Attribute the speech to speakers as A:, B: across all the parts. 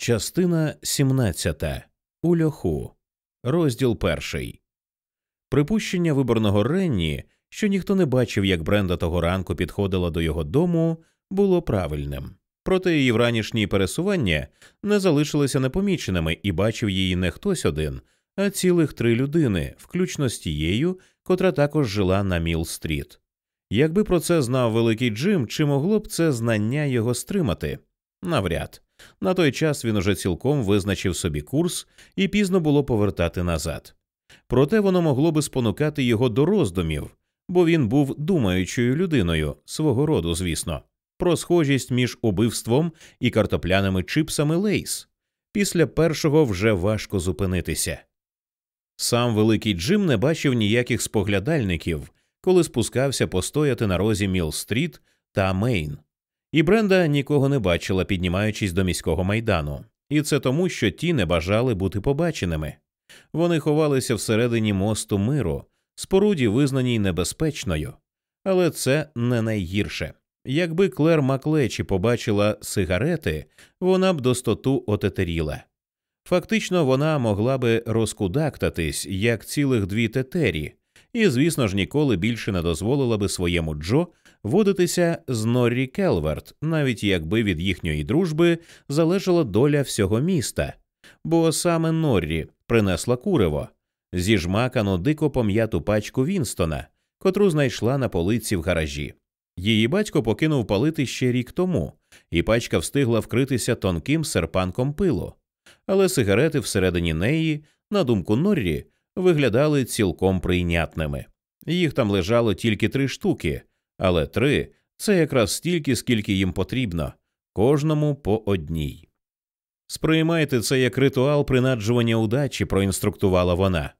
A: Частина 17. У. Розділ перший. Припущення виборного Ренні, що ніхто не бачив, як Бренда того ранку підходила до його дому, було правильним. Проте її вранішні пересування не залишилися непоміченими, і бачив її не хтось один, а цілих три людини, включно з тією, котра також жила на Міл-стріт. Якби про це знав великий Джим, чи могло б це знання його стримати? Навряд. На той час він уже цілком визначив собі курс і пізно було повертати назад. Проте воно могло би спонукати його до роздумів, бо він був думаючою людиною, свого роду, звісно, про схожість між убивством і картопляними чипсами лейс. Після першого вже важко зупинитися. Сам великий Джим не бачив ніяких споглядальників, коли спускався постояти на розі Міл-стріт та Мейн. І Бренда нікого не бачила, піднімаючись до міського майдану, і це тому, що ті не бажали бути побаченими. Вони ховалися всередині мосту миру, споруді, визнаній небезпечною. Але це не найгірше. Якби Клер Маклечі побачила сигарети, вона б достоту отетеріла. Фактично, вона могла би розкудактатись, як цілих дві тетері, і, звісно ж, ніколи більше не дозволила би своєму Джо водитися з Норрі Келверт, навіть якби від їхньої дружби залежала доля всього міста, бо саме Норрі принесла куриво, зіжмакану дико пом'яту пачку Вінстона, котру знайшла на полиці в гаражі. Її батько покинув палити ще рік тому, і пачка встигла вкритися тонким серпанком пилу. Але сигарети всередині неї, на думку Норрі, виглядали цілком прийнятними. Їх там лежало тільки три штуки, але три це якраз стільки, скільки їм потрібно, кожному по одній. Сприймайте це як ритуал принаджування удачі, проінструктувала вона.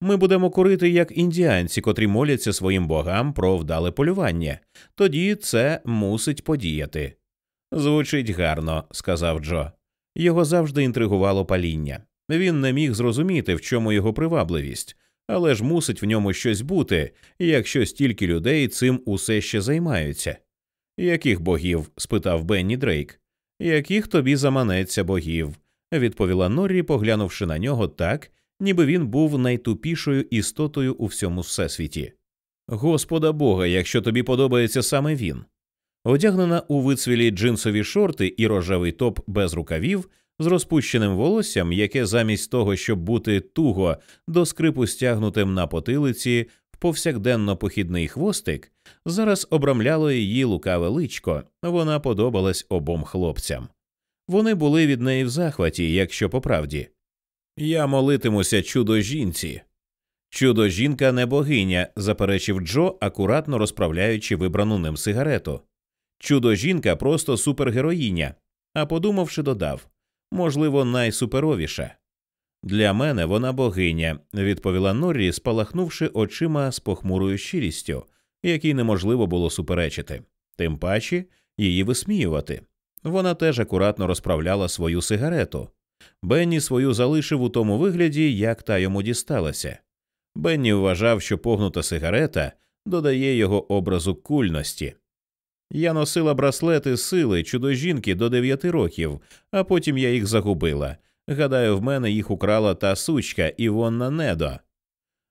A: Ми будемо курити як індіанці, котрі моляться своїм богам про вдале полювання, тоді це мусить подіяти. Звучить гарно, сказав Джо. Його завжди інтригувало паління. Він не міг зрозуміти, в чому його привабливість, але ж мусить в ньому щось бути, якщо стільки людей цим усе ще займаються. Яких богів? спитав Бенні Дрейк. Яких тобі заманеться богів? відповіла Норрі, поглянувши на нього так, ніби він був найтупішою істотою у всьому всесвіті. Господа Бога, якщо тобі подобається саме він. Одягнена у вицвілі джинсові шорти і рожевий топ без рукавів, з розпущеним волоссям, яке замість того, щоб бути туго до скрипу стягнутим на потилиці в повсякденно похідний хвостик, зараз обрамляло її лукаве личко, вона подобалась обом хлопцям. Вони були від неї в захваті, якщо по правді. Я молитимуся чудо жінці. Чудо жінка не богиня, заперечив Джо, акуратно розправляючи вибрану ним сигарету. Чудо жінка просто супергероїня, а подумавши, додав можливо, найсуперовіша. Для мене вона богиня, відповіла Норрі, спалахнувши очима з похмурою щирістю, якій неможливо було суперечити, тим паче її висміювати. Вона теж акуратно розправляла свою сигарету. Бенні свою залишив у тому вигляді, як та йому дісталася. Бенні вважав, що погнута сигарета додає його образу кульності. Я носила браслети сили чудо-жінки до дев'яти років, а потім я їх загубила. Гадаю, в мене їх украла та сучка Івонна Недо.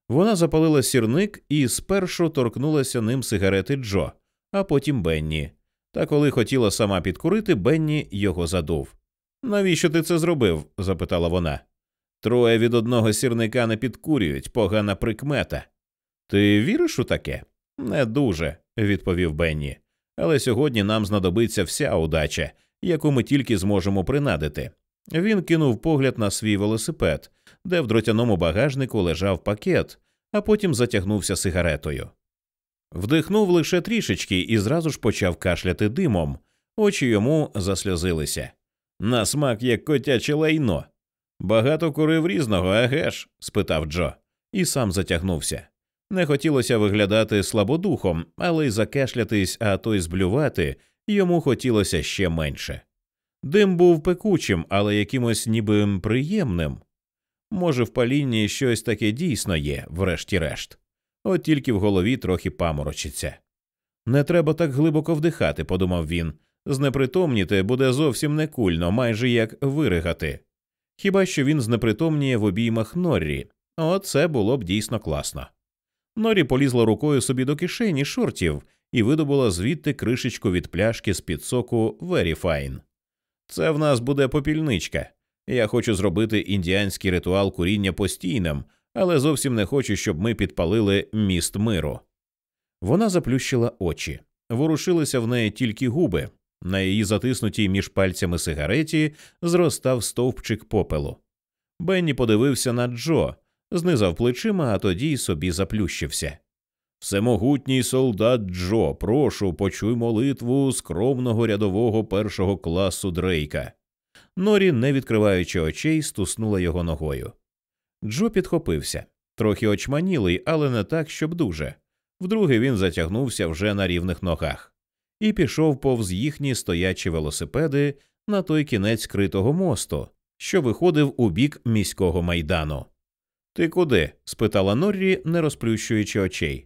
A: Вона запалила сірник і спершу торкнулася ним сигарети Джо, а потім Бенні. Та коли хотіла сама підкурити, Бенні його задув. Навіщо ти це зробив? запитала вона. Троє від одного сірника не підкурюють, погана прикмета. Ти віриш у таке? Не дуже, відповів Бенні але сьогодні нам знадобиться вся удача, яку ми тільки зможемо принадити. Він кинув погляд на свій велосипед, де в дротяному багажнику лежав пакет, а потім затягнувся сигаретою. Вдихнув лише трішечки і зразу ж почав кашляти димом, очі йому засльозилися. На смак як котяче лайно. Багато курив різного, еге ж? спитав Джо, і сам затягнувся. Не хотілося виглядати слабодухом, але й закашлятись, а то й зблювати йому хотілося ще менше. Дим був пекучим, але якимось ніби приємним. Може, в палінні щось таке дійсно є, врешті-решт, от тільки в голові трохи паморочиться. Не треба так глибоко вдихати, подумав він. Знепритомніти буде зовсім не кульно, майже як виригати. Хіба що він знепритомніє в обіймах Норрі, оце було б дійсно класно. Норрі полізла рукою собі до кишені шортів і видобула звідти кришечку від пляшки з під соку Very Fine. Це в нас буде попільничка. Я хочу зробити індіанський ритуал куріння постійним, але зовсім не хочу, щоб ми підпалили міст миру. Вона заплющила очі, ворушилися в неї тільки губи. На її затиснутій між пальцями сигареті зростав стовпчик попелу. Бенні подивився на Джо, знизав плечима, а тоді й собі заплющився. Всемогутній солдат Джо, прошу, почуй молитву скромного рядового першого класу Дрейка. Норі, не відкриваючи очей, стуснула його ногою. Джо підхопився, трохи очманілий, але не так, щоб дуже. Вдруге він затягнувся вже на рівних ногах і пішов повз їхні стоячі велосипеди на той кінець критого мосту, що виходив у бік міського майдану. Ти куди? спитала Норрі, не розплющуючи очей.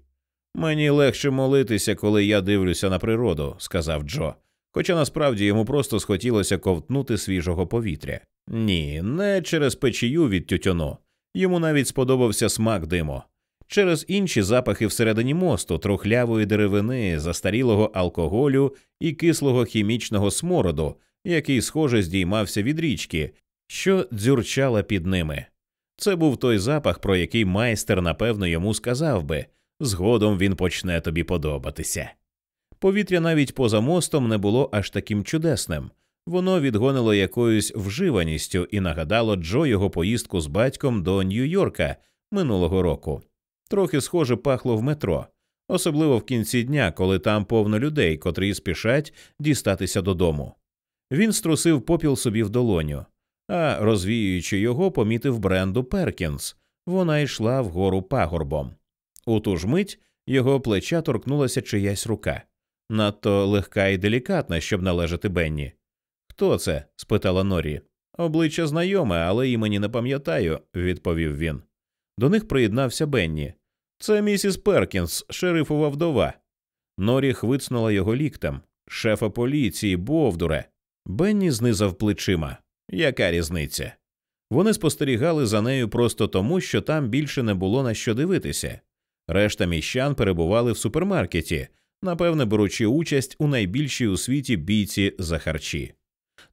A: Мені легше молитися, коли я дивлюся на природу, сказав Джо. Хоча насправді йому просто схотілося ковтнути свіжого повітря. Ні, не через печію від тютюну. Йому навіть сподобався смак диму. Через інші запахи всередині мосту, трухлявої деревини, застарілого алкоголю і кислого хімічного смороду, який, схоже, здіймався від річки, що дзюрчала під ними. Це був той запах, про який майстер, напевно, йому сказав би згодом він почне тобі подобатися. Повітря навіть поза мостом не було аж таким чудесним. Воно відгонило якоюсь вживаністю і нагадало Джо його поїздку з батьком до Нью-Йорка минулого року. Трохи схоже пахло в метро, особливо в кінці дня, коли там повно людей, котрі спішать дістатися додому. Він струсив попіл собі в долоню, а розвіюючи його, помітив бренду Перкінс. Вона йшла вгору пагорбом. У ту ж мить його плеча торкнулася чиясь рука, надто легка і делікатна, щоб належати Бенні. Хто це? спитала Норі. Обличчя знайоме, але імені не пам'ятаю, відповів він. До них приєднався Бенні. Це місіс Перкінс, шерифова вдова. Норі хвицнула його ліктем. Шефа поліції, Бовдуре. Бенні знизав плечима. Яка різниця? Вони спостерігали за нею просто тому, що там більше не було на що дивитися. Решта міщан перебували в супермаркеті, напевне, беручи участь у найбільшій у світі бійці за харчі.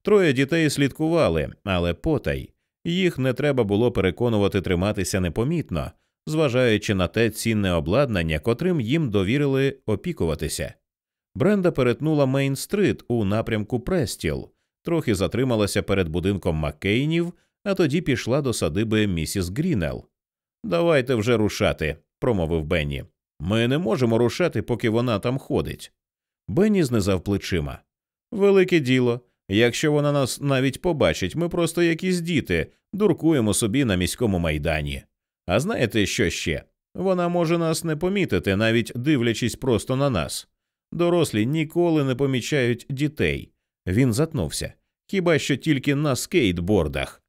A: Троє дітей слідкували, але потай їх не треба було переконувати триматися непомітно, зважаючи на те цінне обладнання, котрим їм довірили опікуватися. Бренда перетнула Мейн-стрит у напрямку Престіл, трохи затрималася перед будинком Маккейнів, а тоді пішла до садиби місіс Грінел. Давайте вже рушати, промовив Бенні. Ми не можемо рушати, поки вона там ходить. Бенні знизав плечима. Велике діло. Якщо вона нас навіть побачить, ми просто якісь діти, дуркуємо собі на міському майдані. А знаєте, що ще? Вона може нас не помітити, навіть дивлячись просто на нас. Дорослі ніколи не помічають дітей. Він затнувся. Хіба що тільки на скейтбордах.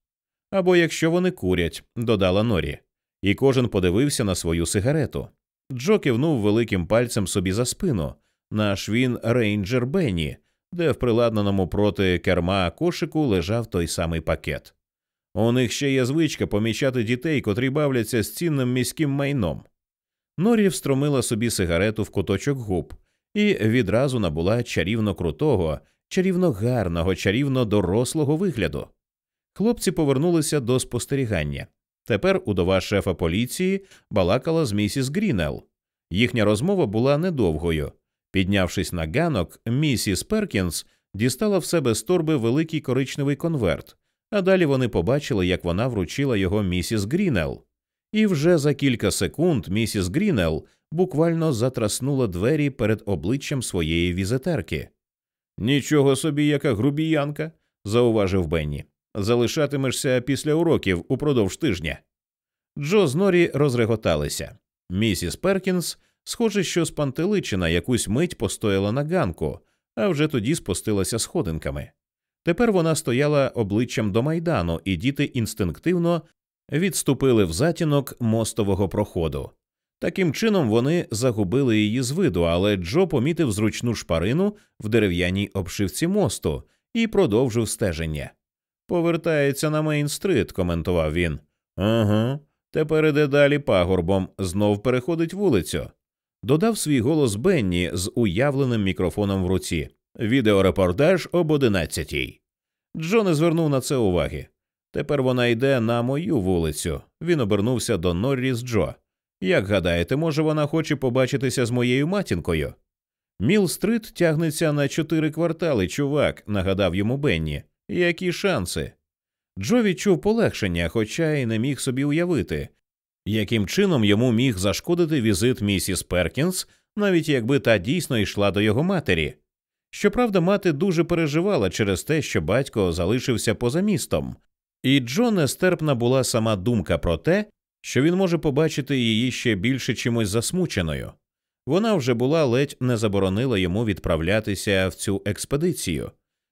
A: Або якщо вони курять, додала Норі. І кожен подивився на свою сигарету. Джо кивнув великим пальцем собі за спину на швін Рейнджер Бенні, де в приладнаному проти керма кошику лежав той самий пакет. У них ще є звичка помічати дітей, котрі бавляться з цінним міським майном. Норі встромила собі сигарету в куточок губ і відразу набула чарівно крутого, чарівно гарного, чарівно дорослого вигляду. Хлопці повернулися до спостерігання. Тепер удова шефа поліції балакала з місіс Грінел. Їхня розмова була недовгою. Піднявшись на ганок, місіс Перкінс дістала в себе з торби великий коричневий конверт, а далі вони побачили, як вона вручила його місіс Грінел. І вже за кілька секунд місіс Грінел буквально затраснула двері перед обличчям своєї візитерки. Нічого собі, яка грубіянка, зауважив Бенні. Залишатимешся після уроків упродовж тижня. Джо з Норі розреготалися. Місіс Перкінс, схоже, що спантеличина якусь мить постояла на ганку, а вже тоді спустилася сходинками. Тепер вона стояла обличчям до майдану, і діти інстинктивно відступили в затінок мостового проходу. Таким чином вони загубили її з виду, але Джо помітив зручну шпарину в дерев'яній обшивці мосту і продовжив стеження. Повертається на Мейн-стрит», – коментував він. Ага, тепер іде далі пагорбом, знов переходить вулицю. Додав свій голос Бенні з уявленим мікрофоном в руці. Відеорепортаж об одинадцятій. Джо не звернув на це уваги. Тепер вона йде на мою вулицю. Він обернувся до Норрі з Джо. Як гадаєте, може, вона хоче побачитися з моєю матінкою? Міл-стрит тягнеться на чотири квартали, чувак, нагадав йому Бенні. Які шанси? Джо відчув полегшення, хоча й не міг собі уявити, яким чином йому міг зашкодити візит місіс Перкінс, навіть якби та дійсно йшла до його матері. Щоправда, мати дуже переживала через те, що батько залишився поза містом, і Джо нестерпна була сама думка про те, що він може побачити її ще більше чимось засмученою. Вона вже була ледь не заборонила йому відправлятися в цю експедицію.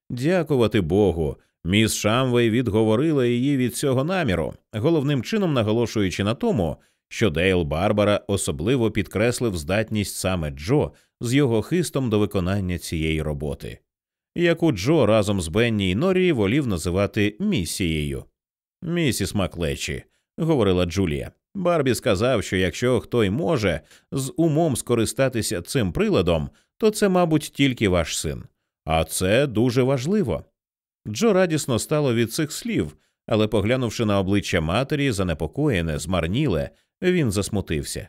A: Дякувати Богу, міс Шамвей відговорила її від цього наміру, головним чином наголошуючи на тому, що Дейл Барбара особливо підкреслив здатність саме Джо з його хистом до виконання цієї роботи, яку Джо разом з Бенні і Норрі волів називати місією. Місіс Маклечі, говорила Джулія. Барбі сказав, що якщо хто й може з умом скористатися цим приладом, то це, мабуть, тільки ваш син. А це дуже важливо. Джо радісно стало від цих слів, але, поглянувши на обличчя матері, занепокоєне, змарніле, він засмутився.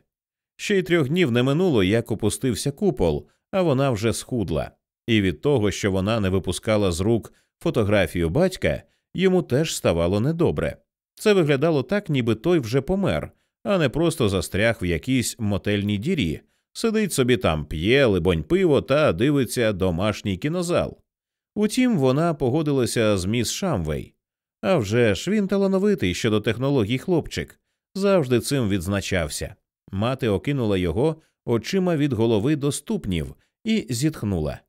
A: Ще й трьох днів не минуло, як опустився купол, а вона вже схудла, і від того, що вона не випускала з рук фотографію батька, йому теж ставало недобре. Це виглядало так, ніби той вже помер, а не просто застряг в якійсь мотельній дірі, сидить собі там, п'є, либонь пиво та дивиться домашній кінозал. Утім, вона погодилася з міс Шамвей. А вже ж він талановитий щодо технологій хлопчик, завжди цим відзначався. Мати окинула його очима від голови до ступнів і зітхнула.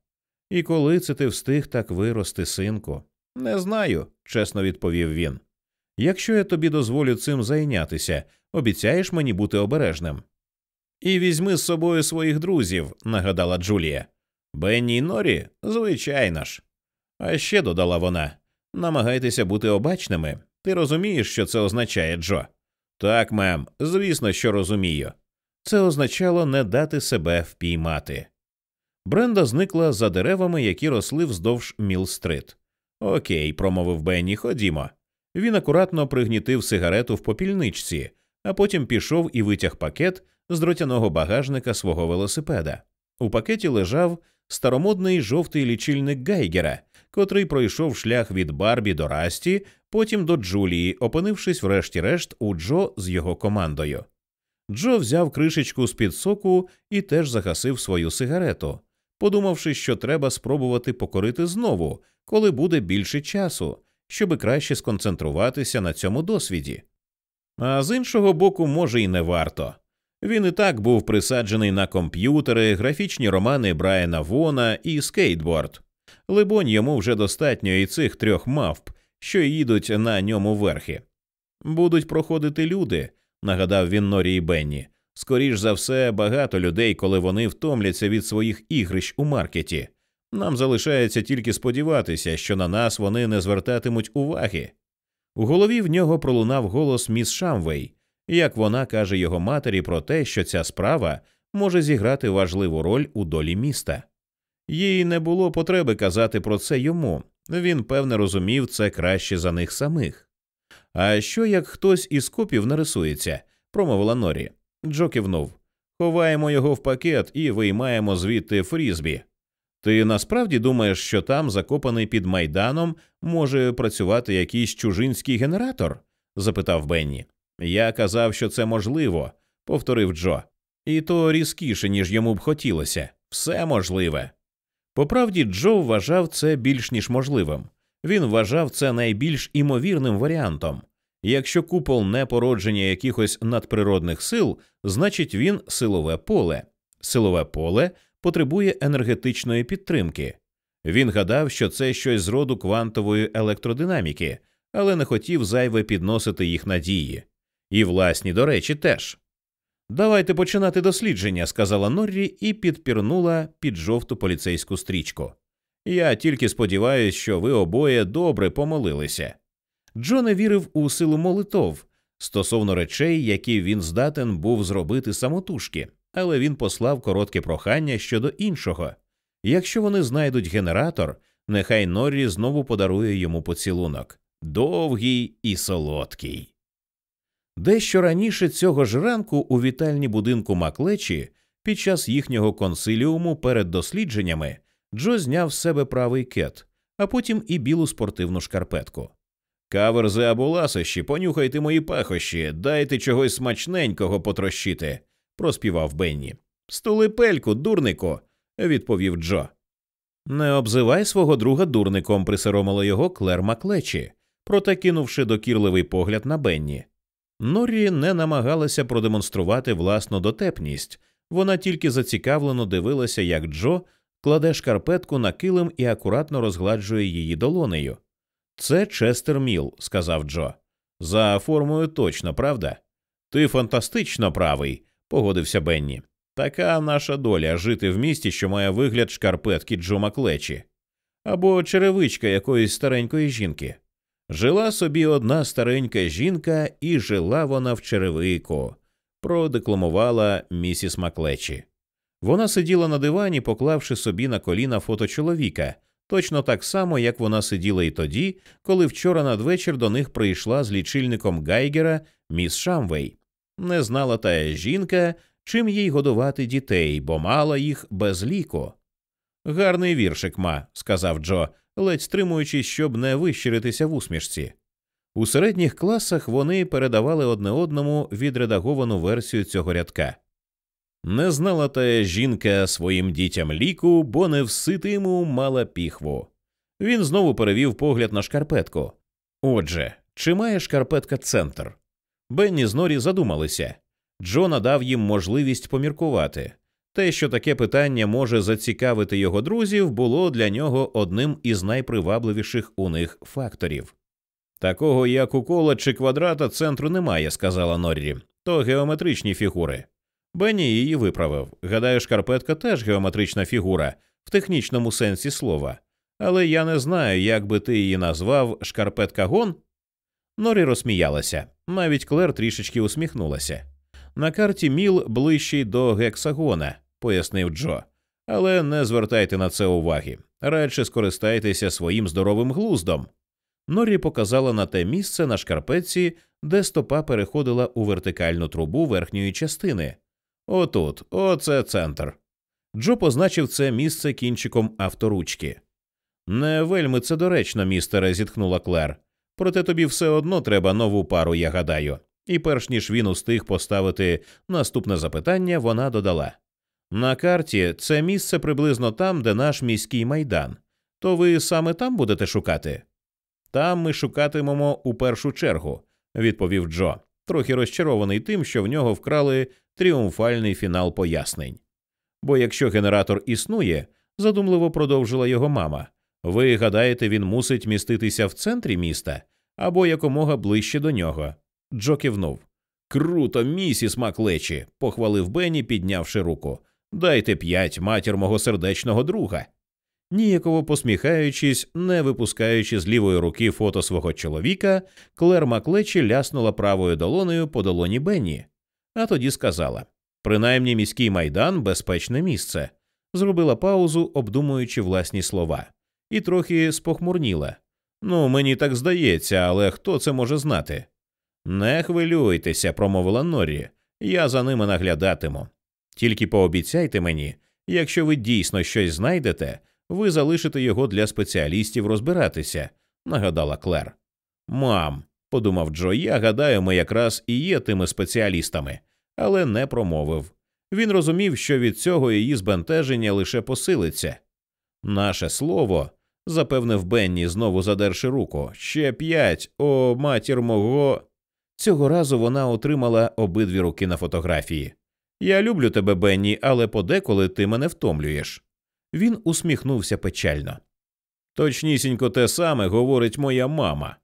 A: І коли це ти встиг так вирости, синку? Не знаю, чесно відповів він. Якщо я тобі дозволю цим зайнятися, обіцяєш мені бути обережним. І візьми з собою своїх друзів, нагадала Джулія. Бенні й Норі, звичайно ж. А ще додала вона намагайтеся бути обачними. Ти розумієш, що це означає, Джо? Так, мем, звісно, що розумію. Це означало не дати себе впіймати. Бренда зникла за деревами, які росли вздовж Міл-стрит. Окей, промовив Бенні, ходімо. Він акуратно пригнітив сигарету в попільничці, а потім пішов і витяг пакет з дротяного багажника свого велосипеда. У пакеті лежав старомодний жовтий лічильник Гайгера, котрий пройшов шлях від Барбі до Расті, потім до Джулії, опинившись врешті-решт у Джо з його командою. Джо взяв кришечку з під соку і теж загасив свою сигарету, подумавши, що треба спробувати покорити знову, коли буде більше часу, щоби краще сконцентруватися на цьому досвіді. А з іншого боку, може, і не варто. Він і так був присаджений на комп'ютери, графічні романи Брайана Вона і скейтборд. Либонь, йому вже достатньо і цих трьох мавп, що їдуть на ньому верхи. Будуть проходити люди, нагадав він Норі і Бенні. Скоріш за все, багато людей, коли вони втомляться від своїх ігрищ у маркеті. Нам залишається тільки сподіватися, що на нас вони не звертатимуть уваги. У голові в нього пролунав голос міс Шамвей, як вона каже його матері про те, що ця справа може зіграти важливу роль у долі міста. Їй не було потреби казати про це йому, він певне розумів це краще за них самих. А що як хтось із копів нарисується, промовила Норі. Джо кивнув. Ховаємо його в пакет і виймаємо звідти фрізбі. Ти насправді думаєш, що там, закопаний під майданом, може працювати якийсь чужинський генератор? запитав Бенні. Я казав, що це можливо, повторив Джо. І то різкіше, ніж йому б хотілося. Все можливе. По правді, Джо вважав це більш ніж можливим. Він вважав це найбільш імовірним варіантом. Якщо купол не породження якихось надприродних сил, значить він силове поле. Силове поле потребує енергетичної підтримки. Він гадав, що це щось з роду квантової електродинаміки, але не хотів зайве підносити їх надії. І власні, до речі, теж. Давайте починати дослідження, сказала Норрі і підпірнула під жовту поліцейську стрічку. Я тільки сподіваюся, що ви обоє добре помолилися. Джо не вірив у силу молитов стосовно речей, які він здатен був зробити самотужки, але він послав коротке прохання щодо іншого. Якщо вони знайдуть генератор, нехай Норрі знову подарує йому поцілунок довгий і солодкий. Дещо раніше цього ж ранку у вітальні будинку Маклечі під час їхнього консиліуму перед дослідженнями Джо зняв з себе правий кет, а потім і білу спортивну шкарпетку. Каверзи або ласощі, понюхайте мої пахощі, дайте чогось смачненького потрощити, проспівав Бенні. Стули пельку, дурнику, відповів Джо. Не обзивай свого друга дурником, присоромила його Клер Маклечі, проте кинувши докірливий погляд на Бенні. Норрі не намагалася продемонструвати власну дотепність, вона тільки зацікавлено дивилася, як Джо кладе шкарпетку на килим і акуратно розгладжує її долонею. Це Честер Міл, сказав Джо. За формою точно, правда? Ти фантастично правий, погодився Бенні. Така наша доля жити в місті, що має вигляд шкарпетки Джо Маклечі, або черевичка якоїсь старенької жінки. Жила собі одна старенька жінка, і жила вона в черевику, продекламувала місіс Маклечі. Вона сиділа на дивані, поклавши собі на коліна фото чоловіка, точно так само, як вона сиділа і тоді, коли вчора надвечір до них прийшла з лічильником Гайгера міс Шамвей. Не знала та жінка, чим їй годувати дітей, бо мала їх без ліку. Гарний віршик, ма, сказав Джо, ледь стримуючись, щоб не вищиритися в усмішці. У середніх класах вони передавали одне одному відредаговану версію цього рядка. Не знала та жінка своїм дітям ліку, бо не вситиму мала піхву. Він знову перевів погляд на шкарпетку. Отже, чи має шкарпетка центр? Бенні з Норі задумалися. Джо надав їм можливість поміркувати. Те, що таке питання може зацікавити його друзів, було для нього одним із найпривабливіших у них факторів. Такого як у кола чи квадрата центру немає, сказала Норрі, то геометричні фігури. Бенні її виправив. Гадаю, шкарпетка теж геометрична фігура в технічному сенсі слова. Але я не знаю, як би ти її назвав шкарпетка гон. Норі розсміялася. Навіть Клер трішечки усміхнулася. На карті міл ближчий до гексагона, пояснив Джо. Але не звертайте на це уваги. Радше скористайтеся своїм здоровим глуздом. Норі показала на те місце на шкарпетці, де стопа переходила у вертикальну трубу верхньої частини. Отут, оце центр. Джо позначив це місце кінчиком авторучки. Не вельми це доречно, містере, зітхнула Клер. Проте тобі все одно треба нову пару, я гадаю. І перш ніж він устиг поставити наступне запитання, вона додала на карті це місце приблизно там, де наш міський майдан. То ви саме там будете шукати? Там ми шукатимемо у першу чергу, відповів Джо, трохи розчарований тим, що в нього вкрали тріумфальний фінал пояснень. Бо якщо генератор існує, задумливо продовжила його мама, ви гадаєте, він мусить міститися в центрі міста або якомога ближче до нього. Джо кивнув. Круто, місіс Маклечі, похвалив Бенні, піднявши руку. Дайте п'ять матір мого сердечного друга. Ніяково посміхаючись, не випускаючи з лівої руки фото свого чоловіка, Клер Маклечі ляснула правою долонею по долоні Бенні, а тоді сказала принаймні міський майдан безпечне місце. Зробила паузу, обдумуючи власні слова, і трохи спохмурніла. Ну, мені так здається, але хто це може знати? Не хвилюйтеся, промовила Норрі, я за ними наглядатиму. Тільки пообіцяйте мені, якщо ви дійсно щось знайдете, ви залишите його для спеціалістів розбиратися, нагадала Клер. Мам, подумав Джо, я гадаю, ми якраз і є тими спеціалістами, але не промовив. Він розумів, що від цього її збентеження лише посилиться. Наше слово, запевнив Бенні, знову задерши руку, ще п'ять, о матір мого. Цього разу вона отримала обидві руки на фотографії. Я люблю тебе, Бенні, але подеколи ти мене втомлюєш. Він усміхнувся печально. Точнісінько те саме говорить моя мама.